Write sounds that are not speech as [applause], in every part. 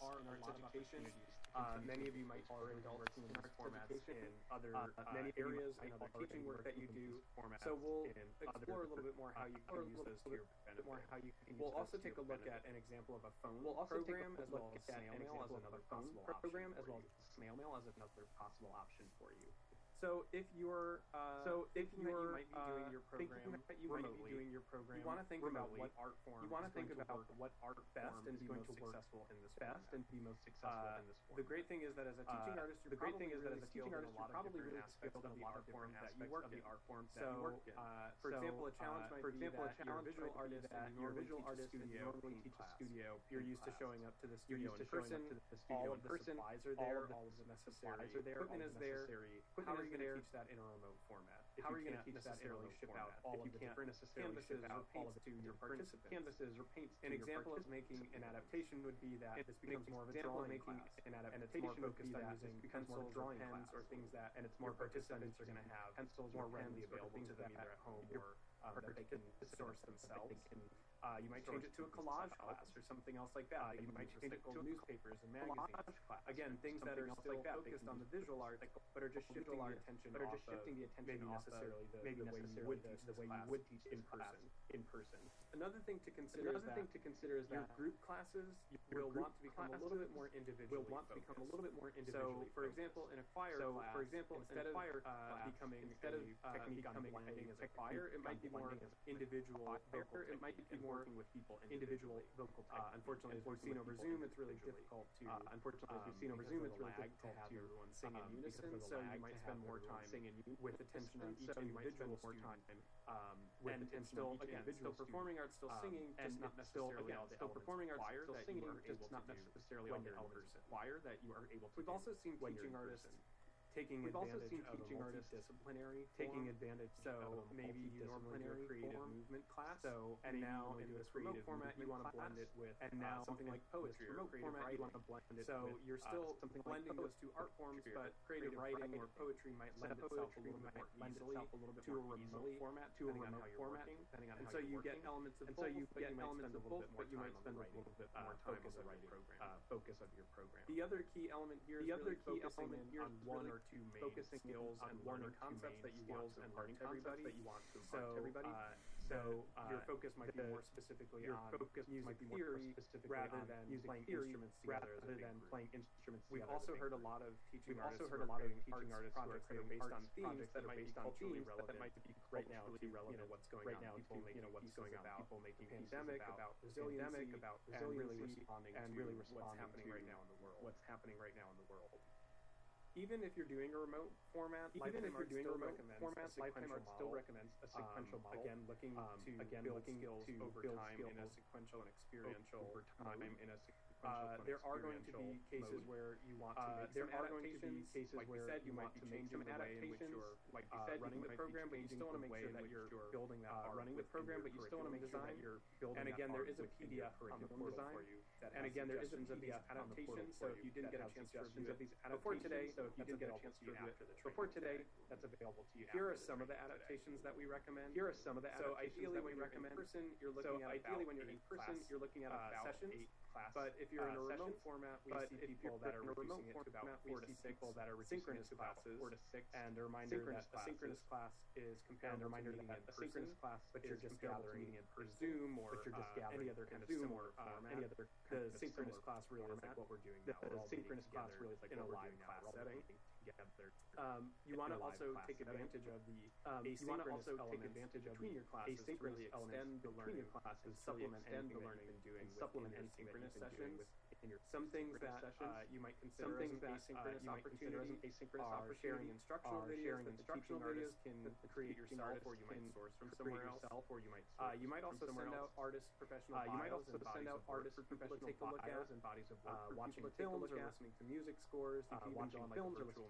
in a lot of. Uh, many of you might already adults in arts formats in other uh, uh, uh many areas and other teaching work that you do. So we'll explore a little bit more how you [laughs] can use those to your benefit. More how you can we'll also take a look at an example of a phone we'll also program as well as snail mail as another possible program as well as snail mail as another possible option for you. So if you're uh, so if you're uh, you might be doing your program you remotely, you want to think remotely, about what art form you want to think about what art best and be most successful uh, in this best and be most successful in this form. The great thing is that as a teaching uh, artist, the great thing is that as a teaching artist, you're probably really skilled in a lot of different aspects of the art form that you work in. So, For example, a challenge might for example a challenge visual artist and your visual artist normally teach a studio. You're used to showing up to the studio in person. All of the supplies are there. All of the necessary equipment is there. Equipment you going to teach that in a remote format? If How are you, going to teach that in a remote ship format? Out all if you can't necessarily ship out all of to your participants, canvases or paints. An example of making an adaptation would be that this becomes more of a drawing making class, an adaptation focused on using pencils or pens or things that, and it's more participants are going to have pencils more readily available to them either at home or um, that they can source themselves. Uh, you might change it to a collage class or something else like that. Uh, you might change it to newspapers and magazines. Again, things that are still like focused on the visual art, but are just shifting the attention, but are just shifting the attention maybe necessarily the, maybe the way you would teach the way you would teach in person. In person. Another thing to consider. Another thing to consider is that your group classes will want to become a little bit more individual. Will want to become a little bit more individual. So, for example, in a choir class, for example, instead of uh, becoming instead of uh, technique becoming a choir, it might be more individual. It might be more working with people individually. Uh, unfortunately, as we've seen over Zoom, it's really difficult to. Uh, uh unfortunately, as we've seen over Zoom, it's really difficult to have everyone sing um, in unison. So you might spend more time singing with attention on each individual more time um, with and, and still again still performing arts, still um, singing, just not necessarily again, still performing arts, still singing, just not necessarily all the elders. require that you are able to. We've also seen teaching artists taking We've advantage also seen of teaching artists disciplinary taking advantage. So maybe you normally do a creative form. movement class. So and now in this remote format you want to blend it with and uh, now something like poetry remote creative format you want to blend it. So you're uh, still uh, something blending like those two art forms, but creative writing or poetry might lend itself a little bit more easily to a remote format to a remote format, depending on and so you get elements of and so you get elements of both, but you might spend a little bit more time on the writing program. Focus of your program. The other key element here is the other key element here on one or or two main focusing skills on and learning concepts that you want to impart to everybody that you want to so, to everybody. Uh, so uh, your focus might the, be more specifically your on focus music might be theory more specifically rather than music playing theory instruments together rather than group. playing instruments. We've also heard a lot of teaching We've also heard a lot of teaching artists projects that are based on themes that are based on themes that might be right now to relevant what's going right now people making you know what's going on, people making pandemic about resilience about and really responding to what's happening right now in the world what's happening right now in the world even if you're doing a remote format, even if you're doing a remote format, Lifetime Arts still recommends a sequential um, model. Again, looking um, to again looking skills to over build time in a sequential and experiential over time in a. Uh, there are going to be cases mode. where you want to uh, make uh, there are going to be cases like where said, you, might be changing the way in which you're like you uh, said, running uh, the program, but you still want to make sure that you're building that running the program, but you still want to make sure that you're building. And again, there is a PDF on the portal design. for you. And again, there is a PDF adaptations. So if you didn't get a chance to review it before today, so if you didn't get a chance to review it before today, that's available to you. Here are some of the adaptations that we recommend. Here are some of the adaptations that we recommend. Person, you're looking at ideally when you're in person, you're looking at about sessions. But if if you're in uh, a remote format, we see people that are reducing it to about four to six people that are synchronous classes, four to six, and a reminder that a synchronous class is comparable to meeting in person, class, but you're just gathering in per Zoom or but you're just uh, gathering any other kind of similar format. Any other kind the synchronous class really is like what we're doing now. The synchronous class really is like in a live class setting meeting together. Um, you want to also class take advantage of the Um, you want to asynchronous also take elements advantage of between the your classes to asynchronous really elements extend the between learning your classes and really supplement extend anything the learning you've doing and within supplement your anything that asynchronous you've been doing sessions. in your Some things that uh, you might consider Some as things an that uh, asynchronous you might consider as an opportunity asynchronous are sharing instructional videos sharing that the instructional teaching artist videos can the create teaching yourself, artist or you might source from somewhere else. yourself, or you might Uh, source you might from also somewhere send out else. artist professional Uh, you might also send out of work artist for professional take a look bios at. and bodies of work Uh, for watching people to take a films look or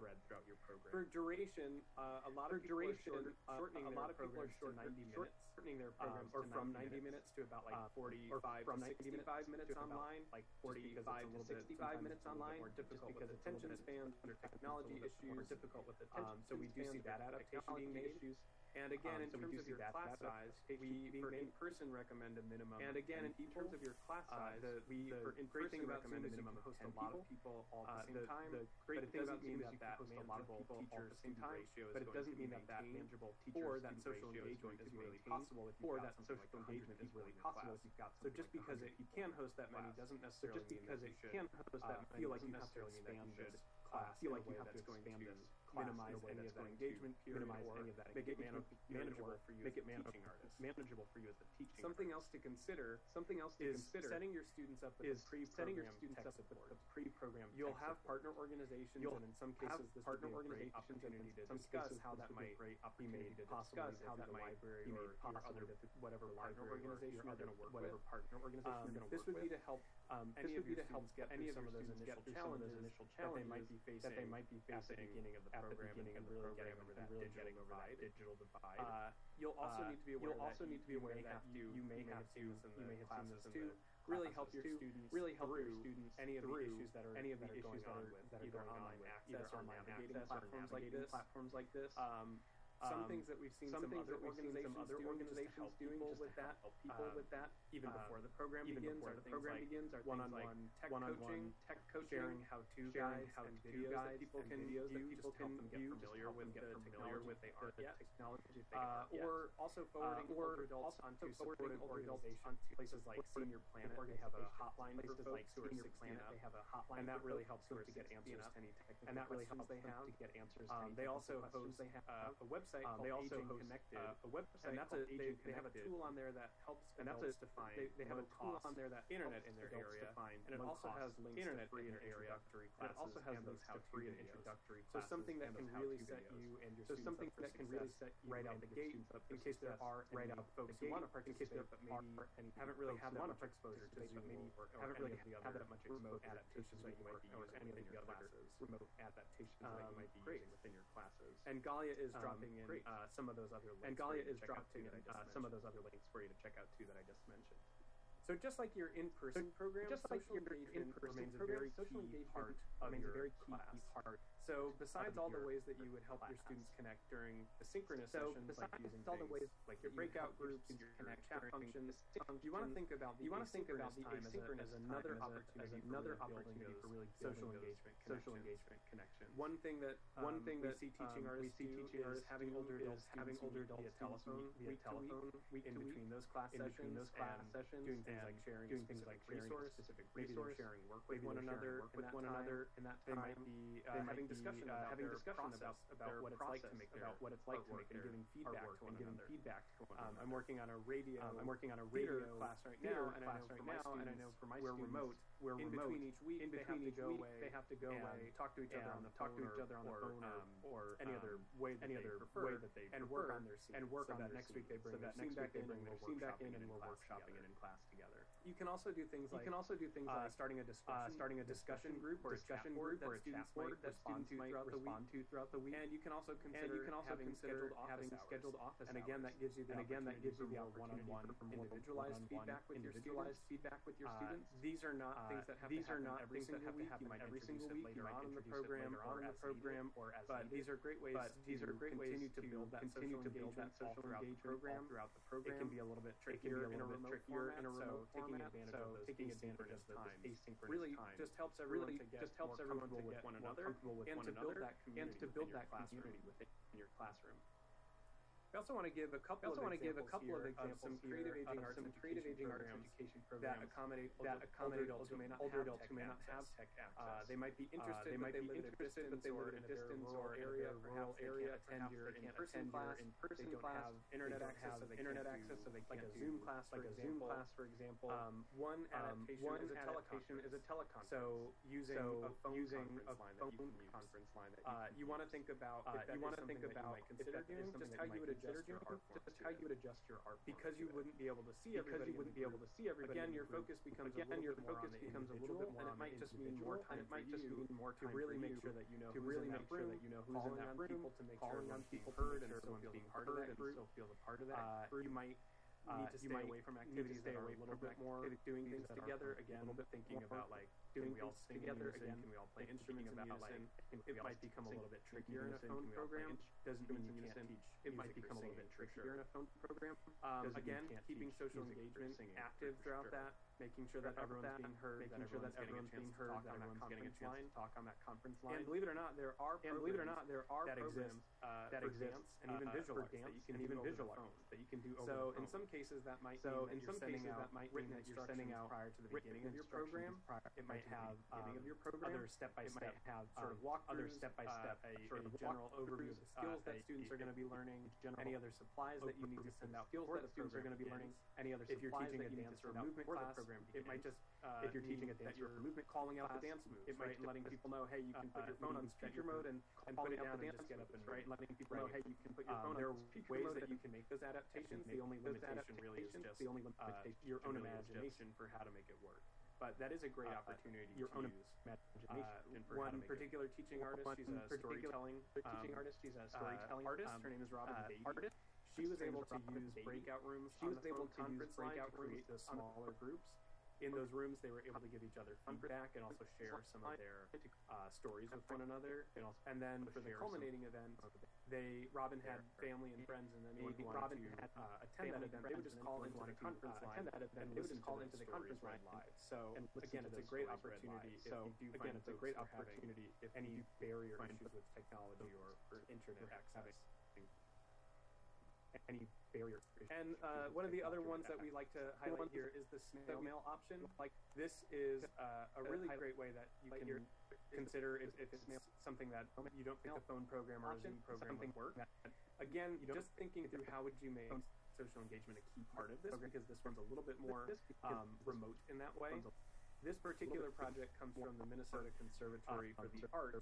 thread throughout your program. For duration, uh, a lot for of duration, short, shortening uh, a lot of people are short, 90 minutes, shortening their um, programs um, or from 90 minutes, minutes to about like uh, 45 from 65 minutes online, like 45 to 65 minutes online, just because attention span under technology issues difficult with attention. Um, so we do see that adaptation being issues. And again, um, in terms of your that, class that, size, we for in-person recommend a minimum. And again, in people, terms of your class uh, size, uh, the, we the for in-person recommend a minimum of host a lot of people all at the same time. The great but thing about Zoom is you can host a lot of people all at the same time. But it doesn't mean that that manageable teacher or that social engagement is really possible. Or that social engagement is really possible if you've got so just because it, you can host that many doesn't uh, necessarily mean that you should. just because it can host that many feel like you necessarily mean that you should class feel like you have to expand this minimize any of that engagement, minimize any of that make it man- manageable for you, make it man- manageable for you as a teaching. Something else to consider. Something else to consider. Setting your students up with is setting your students up with a pre-programmed. You'll have partner organizations, and in some cases, this partner organizations opportunity to discuss how that might be made possible how that might be made possible whatever partner um, organization you're going to work whatever partner organization you're going to work with. This would be to help um, any this of would be to help get any of some of those initial challenges, initial challenges that they might be facing at the beginning of the at the beginning really that really digital, digital divide. Digital divide. Uh, you'll uh, also uh, need to be aware. You'll also need to be aware that you, you may have to. You may classes too. Really help your students. Really help your students any of the issues that are any of the issues that are going on with either online access or navigating platforms like. Platforms like this. Um, some um, things that we've seen some, some things that we've seen some other organizations doing just with that help people um, with that even uh, before the program even begins. before the program like begins are one on one tech one coaching tech coaching sharing how to sharing how to videos that people can view that help them get familiar with get familiar with they uh, are yet technology or also forwarding older adults onto supporting older adults onto places like Senior Planet they have a hotline for folks who are they have a hotline and that really helps them to get answers to any technical and that really helps they have to get answers they also host a website website um, they also host, Connected, uh, a website and that's a, they, they have a tool on there that helps and that's to find they, they have a tool on there that internet in their area find and it also has links internet to free in their area and it also has those how to free and introductory so something that can really set you and your so something that can really set you right out the gate in case there are right out folks who want to participate but maybe and haven't really had that much exposure to Zoom maybe haven't really had that much remote adaptations that you might be using within your classes remote adaptations that you might be using within your classes and Galia is dropping in Uh, some of those other links. And Galia is dropping in uh, some of those other links for you to check out too that I just mentioned. So just like your in-person so program, just like your in-person program, remains a very key part of remains your a very key class. part so besides all the ways that you would help your students connect during asynchronous so sessions, like using all the ways like your breakout groups, your connect chat functions, you want to think about the you want to think about the asynchronous as, another opportunity, as another opportunity for really social engagement, social engagement connection. One thing that one um, thing that see teaching um, artists we see teaching artists having older adults having older adults via telephone, via telephone, week in between those class sessions, those class sessions, doing things like sharing, doing things like resource, specific resource, sharing work with one another, with one another, and that they might be having discussion uh, having discussion about about what it's like to make about what it's like to make and giving feedback to one and giving another. feedback to one um, another. I'm working on a radio. Um, I'm working on a radio class right now, and I know for students, and I know for my we're remote. We're in remote. between each week. In between each week, they have to go away. Talk to each other on the talk to each other on the phone um, any um, other way that any they other prefer, way that they and work on their scene and work so on that next week they bring so that next week they bring their scene back in and we're workshopping it in class together. You can also do things like you can also do things uh, like starting a uh, discussion starting a discussion group or discussion group that a students board that students might respond to throughout the week. And you can also consider you can also consider having scheduled office and again that gives you the and again that gives you the one-on-one individualized feedback with your individualized feedback with your uh, students. These are not things that have these are not things that have to happen every single week. You might introduce it later on in the program or in the program or as but these are great ways. But these are great ways continue to build that continue social to build that social throughout the engagement program. throughout the It program. can be a little bit It trickier a in a little bit remote trickier in a remote so taking advantage so of those taking asynchronous advantage of those asynchronous really times just helps everyone really to get just helps more everyone to comfortable with one another and one to build that community and to build that classroom. community within your classroom. I also want to give a couple I also of want to give a examples couple of examples some here creative aging of arts some education creative aging arts programs that accommodate that accommodate older adults who may not older have adults tech who may not have access. tech access. Uh, they might be Uh, interested, they but might they be interested, but they live in a distance or area. in rural area. attend your in-person class. in-person They don't class. internet access, so they internet access, so they like a Zoom class, like for a Zoom example. class, for example. Um, one Um, adaptation one is a adaptation is a teleconference. So using a phone conference line that phone you can use. conference line that adjust your art form just how you would adjust your art because you wouldn't be able to see because you wouldn't be able to see everybody again your focus becomes again your focus becomes a little bit more and it might just mean more time it might just mean more to really make sure that you know to really make sure that you know who's in that room to make sure on people heard and someone being part of that group. still feels a part of that uh, you might uh, need to stay away from activities that are a little bit more doing things together again a little bit thinking about like doing we all sing together again? Can we all play instruments about like it might become a little bit trickier in a phone program? Doesn't mean you um, can't teach. It might become a little bit trickier in a phone program. again, keeping social engagement active throughout that, making sure that everyone's being heard, making sure that everyone's being heard, that everyone's getting a chance to talk on that conference line. And believe it or not, there are and believe it or not, there are that exist uh, that exist and uh, even uh, visual that you can even visual that you can do. So in some cases that might so in some cases that might mean that you're sending out prior to the beginning of your program. It might might have um, other step-by-step have sort of walkthroughs, other step-by-step uh, a, sort of general overview of the skills that uh, students are going to be learning, any other supplies that you need to send out, skills that students are going to be learning, any other if you're teaching a dance or movement class, program it might just uh, if you're teaching a dance or movement, calling out the dance move it might letting people know, hey, you can put your phone on speaker mode and and put it down and just get up and right, letting people know, hey, you can put your phone on speaker mode that you can make those adaptations. The only limitation really is just the only limitation your own imagination for how to make it work but that is a great uh, opportunity your to own use. Imagination. Uh, one particular it. teaching um, artist, she's a storytelling teaching artist. She's a storytelling artist. Um, Her name is Robin uh, Beatty. Artist. She was able to use breakout rooms. She was able to use breakout rooms to smaller groups in those rooms, they were able to give each other feedback and also share some of their uh, stories with one another. And, also, and then for the culminating event, they Robin had family and friends, and anyone who Robin to, had uh, attend that event, they would just call into the conference line. Attend that event, they would just call into the conference line live. So again, it's a great opportunity. So again, it's a great opportunity if any barrier issues with technology or, internet access. Any barrier. And uh, one of the other ones that we like to highlight here is the snail mail option. Like this is uh, a really great way that you can consider if, if it's something that you don't think a phone program or a Zoom program would work. Again, you know, just thinking through how would you make social engagement a key part of this because this one's a little bit more um, remote in that way. This particular project comes from the Minnesota Conservatory for the Arts,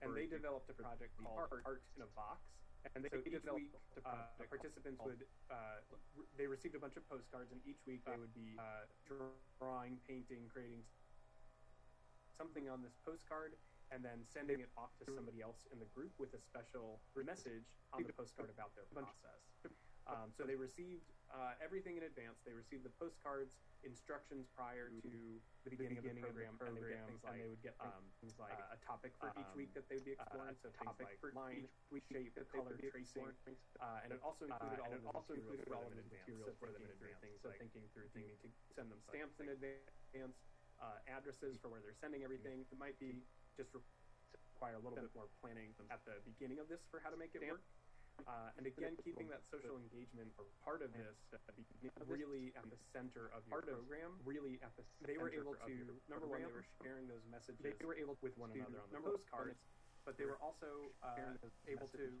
and they developed a project called Art in a Box. And so each week, uh, participants would uh, re- they received a bunch of postcards, and each week they would be uh, drawing, painting, creating something on this postcard and then sending it off to somebody else in the group with a special message on the postcard about their process. Um, so they received uh, everything in advance. They received the postcards, instructions prior to the beginning, the beginning of, the program, of, the program, and, they, like, and they would get things um, like uh, a topic for um, each week that they would be uh, exploring. so topic like line, week, shape, color tracing, uh, and it also uh, included all of the also included materials for them in advance. So thinking through things, so thinking through to send them stamps in advance uh, addresses for where they're sending everything. It might be just require a little bit more planning at the beginning of this for how to make it work. Uh, and again, keeping that social engagement part of this uh, really at the center of your program. Really at the center they were able to number one they were sharing those messages. They were able with one another on the postcards, but they were also uh, able to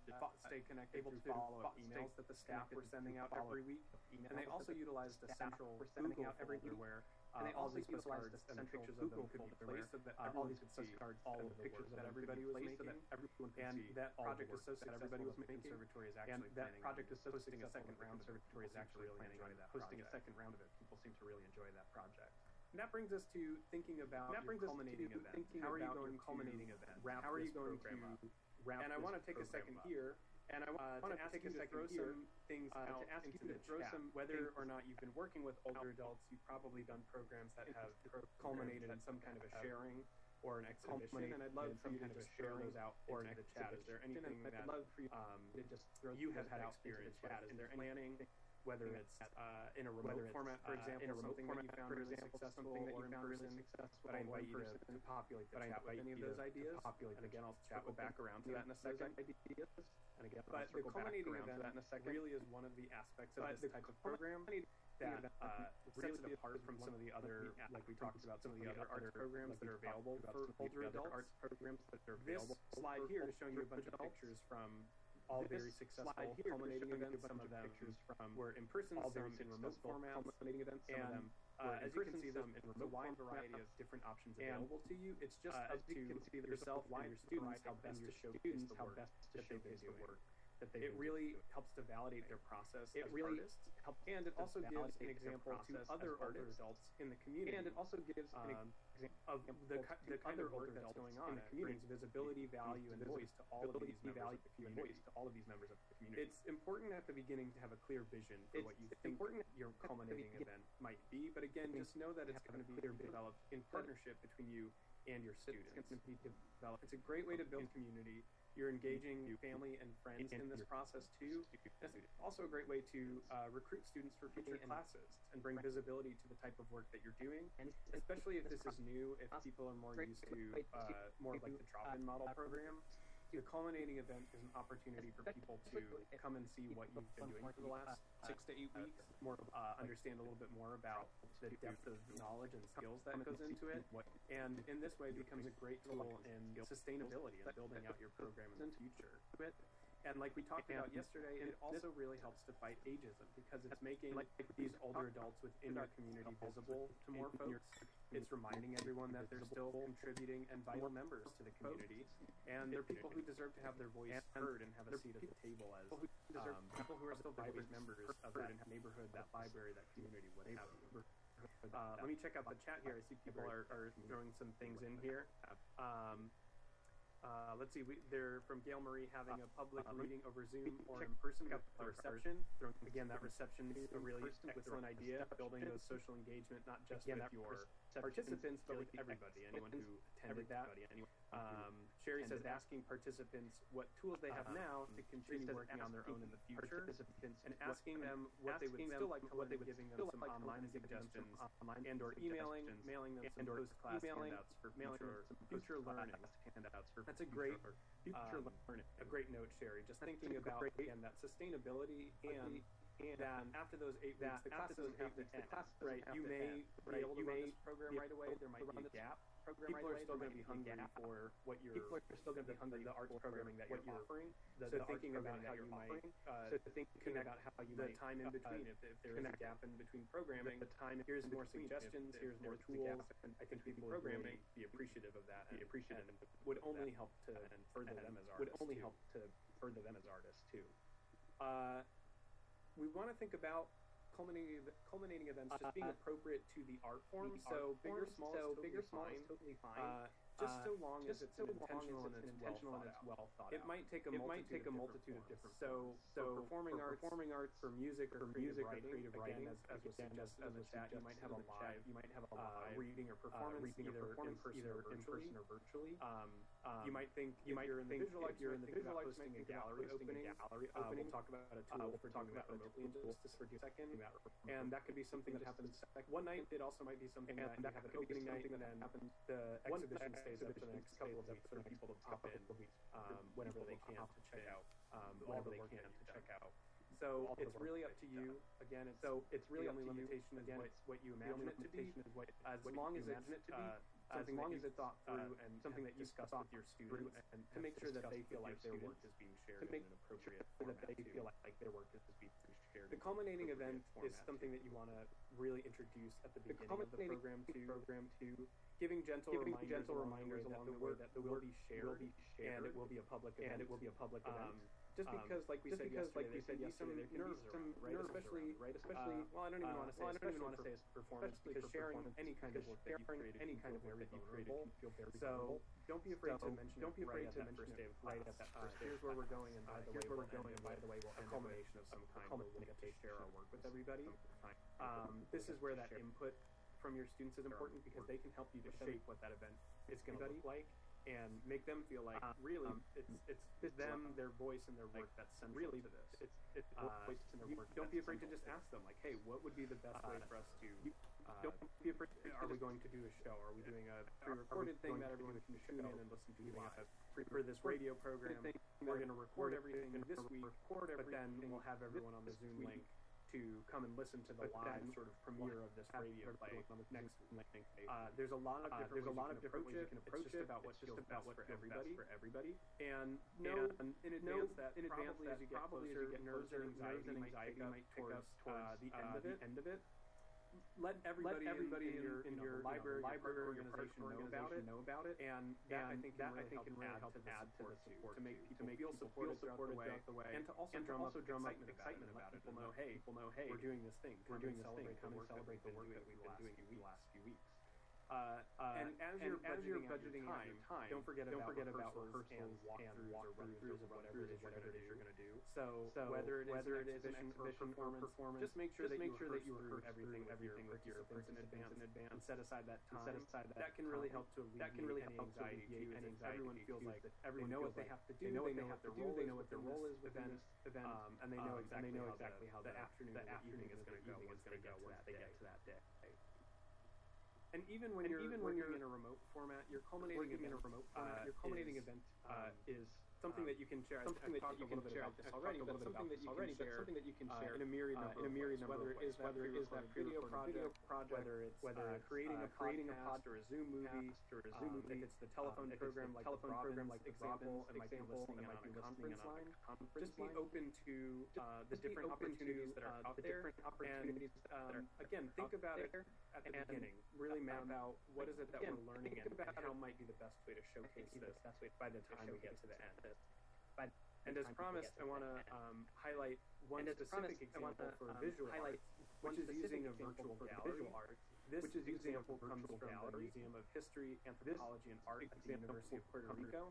stay connected able to follow emails that the staff were sending out every week, and they also utilized the central Google folder where uh, and they also these utilized the central Google could be placed so that all these cards, all of the pictures that everybody was making, so that everyone and that project associate everybody was making, conservatory is actually and that project is hosting a second round. Conservatory is actually planning hosting a second round of it. People seem to really enjoy that project. And that brings us to thinking about that brings culminating event. How are you going culminating event? How are you going to wrap? And I want to take a second here and I want uh, to ask you to throw some things uh, out to ask you to throw chat. some whether or not you've been working with older adults. You've probably done programs that have culminated in some kind of a sharing or an exhibition, and I'd love for you um, to just share those out or an the chat. Is there anything that um, you have had experience with? Is there planning whether it's uh, in a remote format, for example, in a remote format, for example, something that you found really successful. But I invite you to, populate the chat with any of those ideas. And again, I'll circle back around to that in a second. Ideas, and again, but the culminating event that in a second really is one of the aspects of this type of program that uh, uh, really sets it apart from some of the other, like we talked about, some of the other arts programs that are available for older adults. Programs that are available. This slide here is showing you a bunch of pictures from all very successful here culminating events. Some of them pictures from were in person, all some in remote formats. culminating events. Some of And them uh, as you can see, there's in a wide variety of different options available to you. It's just uh, up you to can see, yourself and your students how best to show students how best to showcase the work that they it really helps to validate their process it really artists. helps and it also gives an example to other older adults in the community and it also gives um, of the, the kind of work that's going on in the community brings visibility value and voice to all of these value and voice to all of these members of the community. It's important at the beginning to have a clear vision for what you think important your culminating event might be but again just know that it's going to be developed in partnership between you and your students. It's be developed. It's a great way to build community. You're engaging family and friends in this process too. Also a great way to uh, recruit students for future classes and bring visibility to the type of work that you're doing, especially if this is new, if people are more used to uh, more like the drop-in model program the culminating event is an opportunity for people to come and see what you've been doing for the last six to eight weeks, more uh, understand a little bit more about the depth of knowledge and skills that goes into it, and in this way becomes a great tool in sustainability and building out your program in the future. And like we talked about yesterday, it also really helps to fight ageism because it's making these older adults within our community visible to more folks. It's reminding everyone that they're still contributing and vital members to the community, and they're people who deserve to have their voice heard and have a seat at the table as um, people who are still vibrant members of that neighborhood, that library, that community, what have you. Uh, let me check out the chat here. I see people are, are throwing some things in here. Um, uh, let's see, we, they're from Gail Marie having a public uh, reading over Zoom or in person with the reception. Again, that reception is a really excellent idea, building those social engagement, not just with your participants, but with everybody, anyone who attended that. Um, Sherry says asking participants what tools they have now to continue working on their own in the future, and asking them what they would still like to learn, giving them some online suggestions, and or emailing, mailing them some post-class handouts for future, future learning handouts for that's a great future um, learning. A great note, Sherry. Just thinking about again that sustainability and and then after those eight weeks, the class doesn't have to end. Right, you may be able to run this program right away. There might be a gap program people right are still going to be hungry for what you're people are still going to be [laughs] hungry for the arts programming that you're offering. the, so thinking about how you might uh, so thinking about how you the time in between. uh, if, if there is a gap in between programming the time here's more suggestions here's more tools. And I think people programming be appreciative of that. be appreciative would only help to further them as artists would only help to further them as artists too uh, we want to think about culminating culminating events just being uh, appropriate to the art form. The so art bigger, small, so bigger, small is totally fine. Uh, just so long as it's so intentional and it's intentional and it's well thought out. It might take a it might take a multitude of different so so performing arts performing arts for music or music or creative writing as as was suggested in the chat you might have a live you might have a live reading or performance either in person or in person or virtually. Um, um, you might think you might you're in the visual arts, you're in the visual arts, hosting a gallery opening. Gallery opening. We'll talk about a tool uh, for talking about remotely in just for a second, and that could be something that happens one night. It also might be something that an opening night, and then happens the exhibition stays up for the next couple of weeks for people to pop in um, whenever they can to check out um, whenever they can to check out. So it's really up to you. Again, it's, so it's really only limitation is what, what you imagine it to be. As long as it's it to be, as long as it's thought through uh, and something that you discuss with your students, and, to make sure that they feel like their work is being shared in an appropriate sure that they feel like, like their work is being shared. The culminating event is something that you want to really introduce at the beginning of the program to program to giving gentle giving reminders gentle reminders along the way that the work will be shared, and it will be a public event. And it will be a public event. Um, just um, because, like we said because, like we said yesterday, there can be some nerves, right? Especially, right? Especially, uh, well, I don't even uh, want to say, well, I don't even want to say it's performance because sharing any kind of work that you've created, any kind of work that you've created, feel very so don't be afraid to mention. Don't be afraid to mention it right at that first day. Here's where we're going, and by the way, we're going, and by the way, we'll a culmination of some kind we'll get to share our work with everybody. Um, this is where that input from your students is important because they can help you to shape what that event is going to look like and make them feel like uh, really um, it's it's them, their voice, and their work like, that's central really to this. It's it's uh, voice and their you, work. Don't be afraid to just ask them, like, hey, what would be the best uh, way for us to? Uh, don't be afraid. To, are we going to do a show? Are we doing a pre-recorded thing that everyone can tune in and listen to live? For this radio program, we're going to record everything this week, but then we'll have everyone on the Zoom link to come and listen to the live sort of premiere of this radio play next week. Uh, there's a lot of uh, there's a lot of different ways you can approach it. About what just about what for everybody. For everybody. And and in advance that in advance that as you get closer, nerves and anxiety, anxiety might pick up towards uh, the end of it let everybody, let everybody in, in, your, in, your, library, library your organization, organization, organization know, about it, know about it, and that I think that really I think can really help to add to the support to make people, to make people supported, feel supported throughout the way, and to also and drum, also drum up excitement about it. People know, hey, people know, hey, we're doing this thing. We're doing this thing. Come and celebrate the work that we've been doing the last few weeks. Uh, uh, and as you're and budgeting, as you're budgeting your time, time, don't forget, don't about, forget rehearsals about rehearsals and walkthroughs, walk-throughs or run-throughs or whatever it is you're going to do. So, so whether it is whether an exhibition, an exhibition or, performance, or performance, just make sure just that make you sure that you rehearse everything with everything with your participants in advance. In advance, and set aside that time. Set aside that. That can really help to alleviate that can really help any anxiety. Everyone feels like everyone know what they have to do. They know what they have to do. They know what their role is within event, and they know exactly how the afternoon the afternoon is going to go. Going to go once they get to that day. And even when and you're even when you're in a remote format, you're culminating in a remote format, uh, uh your culminating uh, uh, is, event um, is something um, that you can share. Something that you can share. This already, but something that you can share. Something that you can share in a myriad number, uh, in a myriad of ways. Whether it is that video project, project, whether it's uh, whether uh, creating a creating a podcast or a Zoom movie, or a um, Zoom movie, if it's the telephone program, like telephone program, like example, might be listening on a conference line. Just be open to the different opportunities that are out there. Opportunities um, that again, think about it at the beginning. Really map um, out what is it that we're learning and how might be the best way to showcase this. That's by the time we get to the end. And as promised, I want to um, highlight one specific example um, for visual art, which is using a virtual gallery. Art. This which is example comes from gallery. the Museum of History, Anthropology, and Art at the University of Puerto Rico.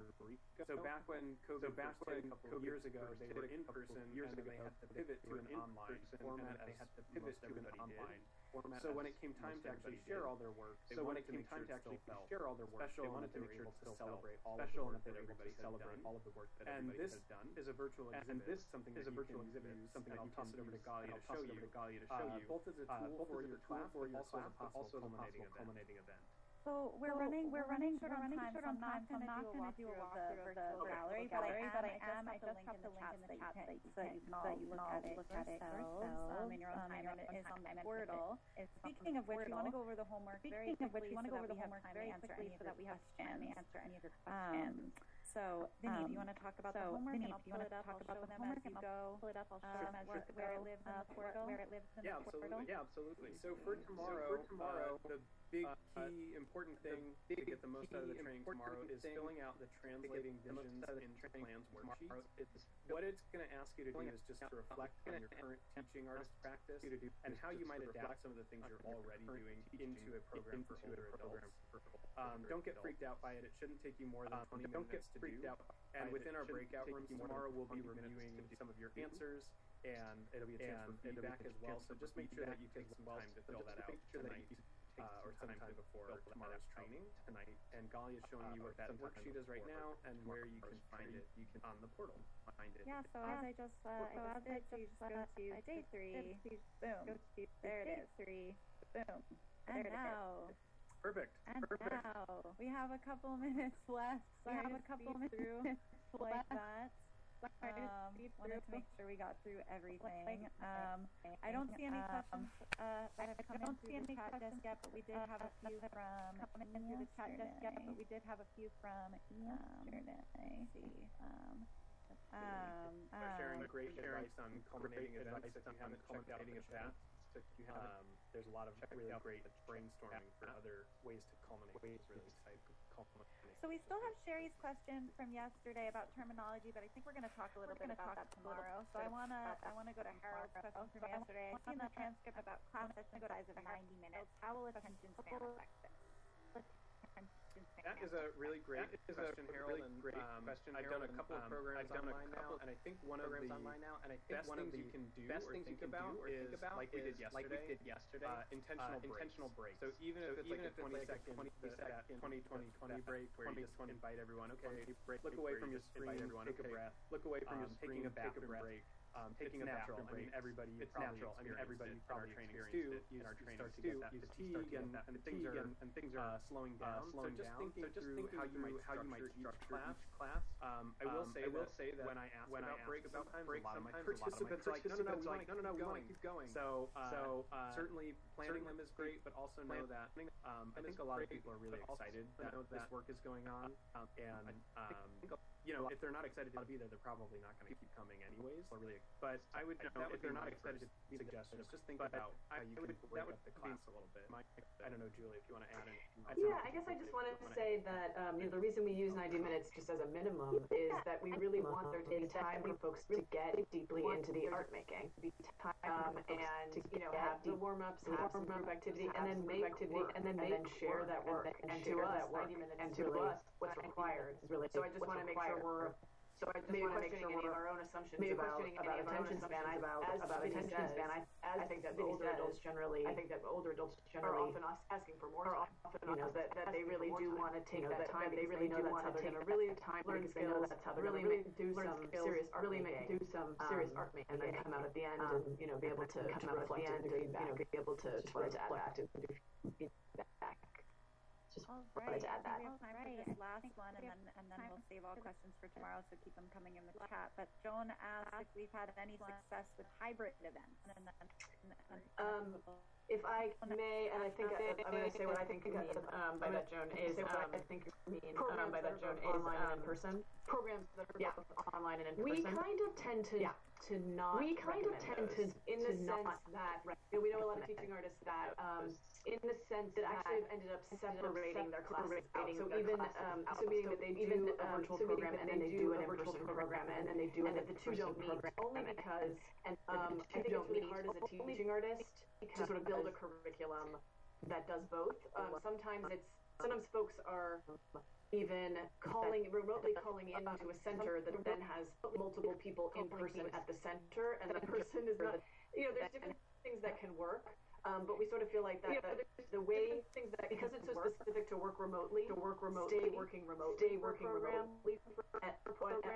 So back when COVID so back when COVID years ago, they were in person, years and ago, they had to pivot to an online format. They had to pivot to an online format. So when it came time to actually share all their work, so when it came time to actually share all their work, they wanted to make sure to celebrate all of the work that everybody celebrate all of the work that everybody has done. Is a virtual exhibit. And this something is a virtual exhibit. Something that you toss it over to Gali to show you. Uh, both as a uh, tool for your class, also your class, also culminating event. So we're running, we're running, we're running short on time, so I'm not going to do a walkthrough of the, the, the gallery, but I am, but I, am, I just have the link in the chat that you can, so that you can all look at it yourselves. Um, and your own um, time, and it is on the portal. Speaking of which, you want to go over the homework very quickly so that we have time to answer any of your questions. Answer any of your um, questions. So, Vinny, do you um, want to talk about the homework? Vinny, do pull it up. I'll you go. Pull it up. I'll show them as you go. Where it lives in the portal. Where it lives in the portal. Yeah, absolutely. So for tomorrow, the big uh, key important thing to get the most out of the training tomorrow is filling out the translating visions in plans worksheets. What it's going to ask you to do is just to reflect on your current teaching artist practice and how you might adapt some of the things you're already doing into a program for older adults. Um, don't get freaked out by it. It shouldn't take you more than um, 20 um, minutes to do. And within our breakout rooms tomorrow, we'll be reviewing some of your answers and it'll be a chance for feedback as well. So just make sure that you take some time to fill that out tonight uh, or sometime before tomorrow's training tonight. And Gali is showing you what that worksheet is right now and where you can find it. You can on the portal find it. Yeah. So as I just uh, I just did, you just go to day three. Boom. There it is. Three. Boom. And now. Perfect. And Perfect. now we have a couple [laughs] minutes left. So we have a couple minutes through [laughs] like that. Um, wanted to make sure we got through everything. Um, I don't see any um, questions uh, that have come I don't see any chat desk questions yet, but we did uh, have a few from come in through the chat desk yet, but we did have a few from yesterday. Let's see. Um, um, um, sharing great advice on culminating events if you haven't checked a chat. Perfect. You have um, there's a lot of really great brainstorming for other ways to culminate. Ways really exciting. So we still have Sherry's question from yesterday about terminology, but I think we're going to talk a little bit about that tomorrow. So I want to I want to go to Harold's question from yesterday. I've seen the transcript about class session guys of 90 minutes. How will attention span affect this? That is a really great That a question, really Harold. And, great um, question, I've done a couple of um, programs I've done a online couple now, and I think one of the online now, and I think best one of things the you can do best or things you think can do about or is think about like we did yesterday, like we did yesterday, uh, intentional uh, breaks. intentional breaks. So even So if it's even like if a it's 20 like a second, 20 that- that second, 20 20 20 break where you 20 just 20 invite everyone, okay, 20 break look away from your screen, everyone, take a breath, look away from your um, screen, taking a take a breath. Break, um, It's taking a natural. bathroom I mean, break. everybody it's probably natural. I mean, everybody it probably our training experienced it You our start training to get that You fatigue start to get and- that and things are- and, and things uh, are slowing uh, down. slowing so just down. thinking So just through thinking how you might how you might structure each class. class. Um, I will Um, say I will that say that when I ask when about about sometimes breaks, a lot of my sometimes a lot of my participants are like, no, no, no, want like, to no, no, keep we wanna going. keep going. So, uh, So, uh, certainly planning them is great, but also know that um, I think a lot of people are really excited that, this work is going on, um, and um, you know, if they're not excited to be there, they're probably not going to keep coming anyways. They're really. But I would you know if they're not excited to be suggestions, just think about how you can break up the class a little bit. My, I don't know, Julie, if you want to add anything. Yeah, I guess I just wanted to say that um, you know the reason we use 90 minutes just as a minimum is that we really want there to be time for folks to get deeply into the art making, um, and you know have the warm ups, have some group activity, and then make activity, and then make share that work, and to us 90 minutes and to us what's required. So I just want to make sure we're so I just want to make sure any of our own assumptions maybe about, about attention span. I, about, as about attention says, span. I, as I think that older adults generally, I think that older adults generally are often asking for more time. Often, you know, that, that they really do want to take that time. They really do want to take really time learn skills. That's how they're really make, do some serious um, art really make, do some serious art making, and then come out at the end um, and you know be able to come out at the end and you know be able to just wanted to add back to feedback. Just All wanted right, to add that. I think we have time for this last one, and then, and then we'll save all questions for tomorrow, so keep them coming in the chat. But Joan asked if we've had any success with hybrid events. And then, and, and, Um, If I may, and I think I, I'm going to say what I think you mean um, by that, Joan, is um, I think you mean um, by that, Joan, is online and in person. Programs that are yeah. online and in person. We kind of tend to yeah. to not. We kind of tend to in the sense that you know, we know a lot of teaching artists that um, in the sense that actually have ended up separating their classes out. So even um, so meaning that they do a virtual program and then they do an in-person program and then they do and that the two don't meet only because and um, I think it's really hard as a teaching artist to sort of build a curriculum that does both. Um, sometimes it's sometimes folks are even calling remotely calling into a center that then has multiple people in person at the center, and the person is not. You know, there's different things that can work. Um, but we sort of feel like that, that the way things that because it's so specific to work remotely, to work remotely, stay working remote, stay working remotely, and,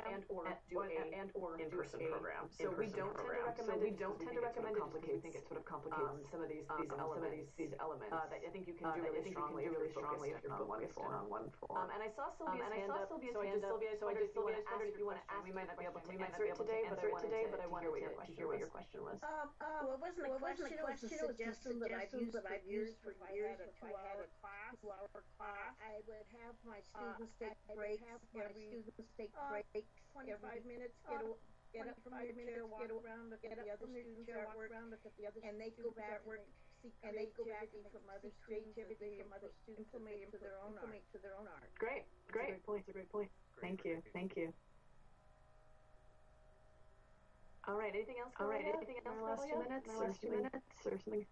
and or do a and or in-person program. So we don't tend to recommend So we don't tend to recommend it because we think it sort of complicates some of these these elements. Some of these these elements that I think you can do really strongly, really strongly if you're focused on one form. And I saw Sylvia's hand up. So I just Sylvia, so I just Sylvia, wondered if you want to ask. We might not be able to answer it today, but I today, but I wanted to hear what your question was. Um, uh, well, it wasn't a question, it was a suggestion that I've used that I've used for years. If I had a class, two-hour uh, class, I would have my uh, students take uh, breaks every students take breaks twenty-five minutes, get a get up from their chair, walk around, look at the other students' artwork, look at the other and they go back and see and they go back and from other creativity from other students, implement to their own art, to their own art. Great, great point. It's a great point. Thank you, thank you. All right. Anything else? All right. Anything else? In our last two minutes, or last two minutes, or something.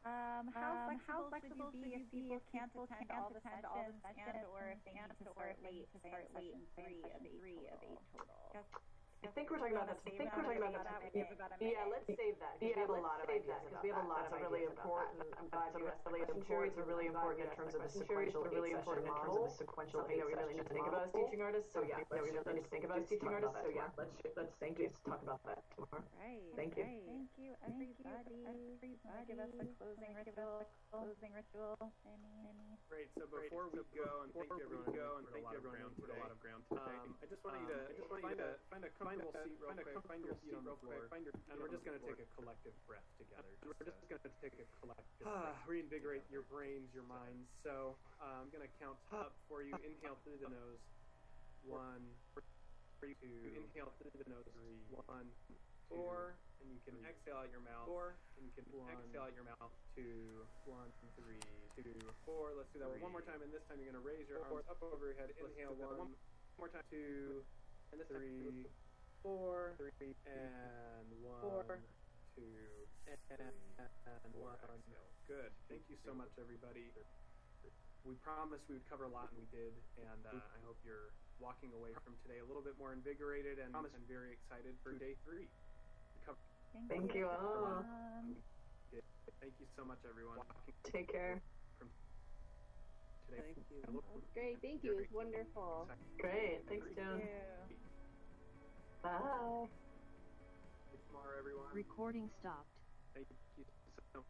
Um, how Um, flexible, should you be if people can't attend all the sessions, and or if they need to start late, to start late in three of eight three of eight total? I think we're talking about that. I think we're talking about that. Yeah, let's save that. Yeah, we have a lot of ideas because we have a lot of really important. I'm glad you really important. are really important in terms of the sequential. Really important in terms of the sequential thing that we really need to think about as teaching artists. So yeah, that we really need to think about as teaching artists. So yeah, let's let's thank you. Let's talk about that tomorrow. Right. Thank you. Thank you, everybody. Everybody. Give us a closing ritual. Closing ritual. Any, any. Great. So before we go and thank you everyone, go and thank you everyone for a lot of ground today. Um, I just want you to, I just want you to find a seat real quick. Find your seat real quick. Find your, and we're just going to take a collective breath together. We're just going to take a collective. [sighs] Breath reinvigorate your brains, your minds. So uh, I'm going to count [sighs] up for you. Inhale through the nose. One, two. Inhale through the nose. Three. One, four. And you can exhale out your mouth. Four. And you can exhale out your mouth. Two. One, three, two, four. Let's do that one more time. And this time you're going to raise your arms up over your head. Inhale one more time. Two. And this three, four, three, and one, four, two, and, and one. Exhale. Good. Thank you so much, everybody. We promised we would cover a lot, and we did. And uh, I hope you're walking away from today a little bit more invigorated and, and very excited for day three. Thank you all. Thank you so much, everyone. Take care. Today. Thank you. Great, thank you. It was wonderful. Great. Thanks, Joan. Bye. Tomorrow, everyone. Recording stopped. Thank you so much.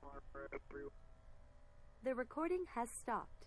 Tomorrow, everyone. The recording has stopped.